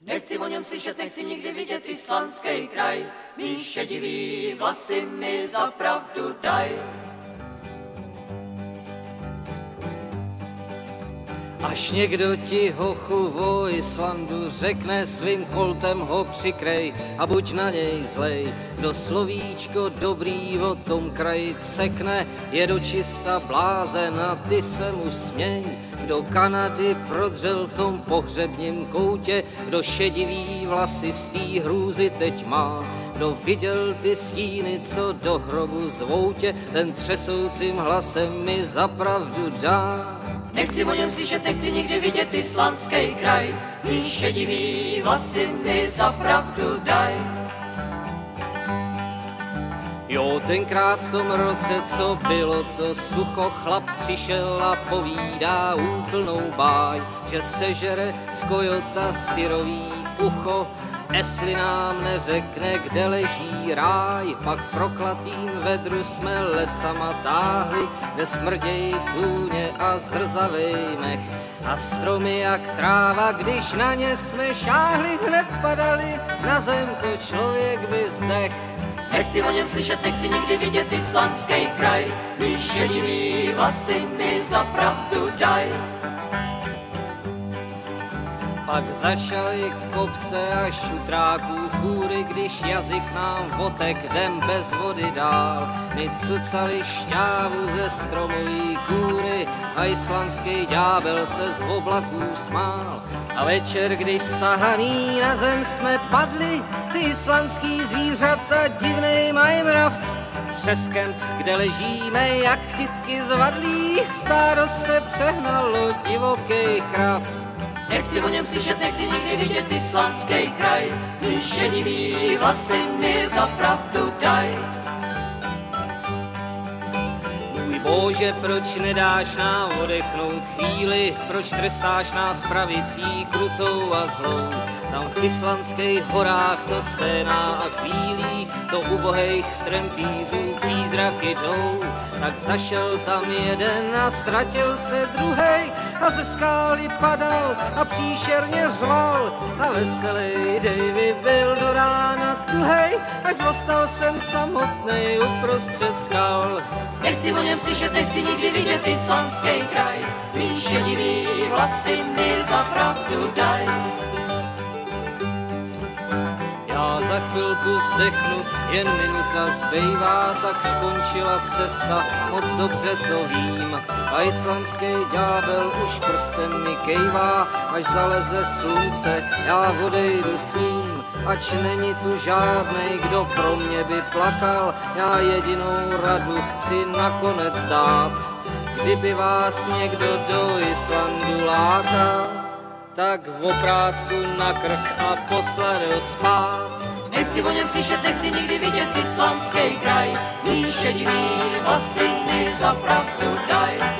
Nechci o něm slyšet, nechci nikdy vidět islandský kraj, mý šedivý vlasy mi za pravdu daj. Až někdo ti hochu o Islandu řekne svým koltem ho přikrej a buď na něj zlej. Kdo slovíčko dobrý o tom kraji cekne, je dočista blázen a ty se mu směj. Kdo Kanady prodřel v tom pohřebním koutě, kdo šedivý vlasy z tý hrůzy teď má, kdo viděl ty stíny, co do hrobu zvou tě, ten třesoucím hlasem mi zapravdu dá. Nechci o něm slyšet, nechci nikdy vidět islandský kraj, mý šedivý vlasy mi za pravdu daj. Jo, tenkrát v tom roce, co bylo to sucho, chlap přišel a povídá úplnou báj, že sežere z kojota syrový ucho, Esli nám neřekne, kde leží ráj, pak v proklatým vedru jsme lesama táhli, kde smrdějí tůně a zrzavej mech. A stromy jak tráva, když na ně jsme šáhli, hned padali, na zem to člověk by zdech. Nechci o něm slyšet, nechci nikdy vidět islandský kraj, víš, šedivý vlasy mi za pravdu daj. Pak začaly kopce a šutráků fůry, když jazyk nám otek jdem bez vody dál. My cucali šťávu ze stromový kůry a islandský ďábel se z oblaků smál. A večer, když stahaný na zem jsme padli, ty islandský zvířata divnej mají mrav. Přes kemp, kde ležíme jak kytky zvadlí, stáro se přehnalo divoký krav. Nechci o něm slyšet, nechci nikdy vidět islandský kraj, mý šedivý vlasy mi za pravdu daj. Bože, proč nedáš nám odechnout chvíli, proč trestáš nás pravicí krutou a zlou? Tam v islandských horách to sténá a chvílí, to ubohejch trempířů přízraky jdou. Tak zašel tam jeden a ztratil se druhej a ze skály padal a příšerně řval a veselý Davy byl do rána tuhej, až zostal jsem samotný uprostřed skal. Nechci o něm slyšet, nechci nikdy vidět islandský kraj, mý šedivý vlasy mi za pravdu daj. Chvilku zdechnu, jen minuta zbývá, tak skončila cesta, moc dobře to vím. A islandský ďábel už prstem mi kejvá, až zaleze slunce, já odejdu s ním. Ač není tu žádnej, kdo pro mě by plakal, já jedinou radu chci nakonec dát. Kdyby vás někdo do Islandu lákal, tak v oprátku na krk a poslat ho spát. Nechci o něm slyšet, nechci nikdy vidět islandský kraj, mý šedivý vlasy mi za pravdu daj.